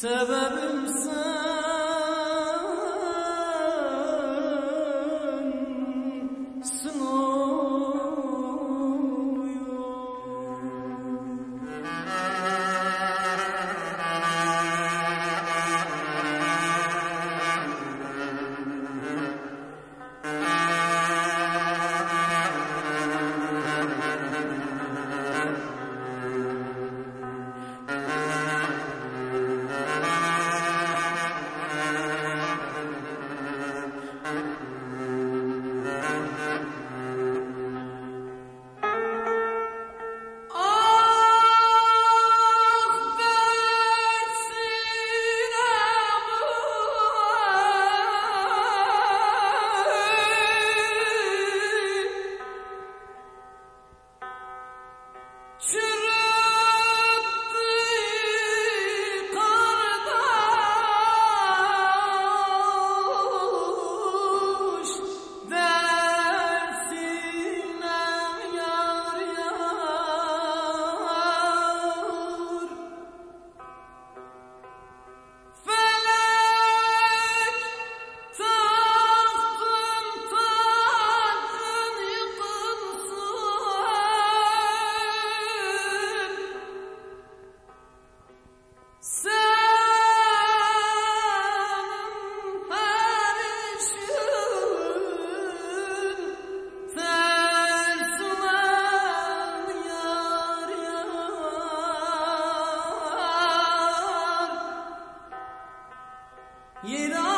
تبارك ये रात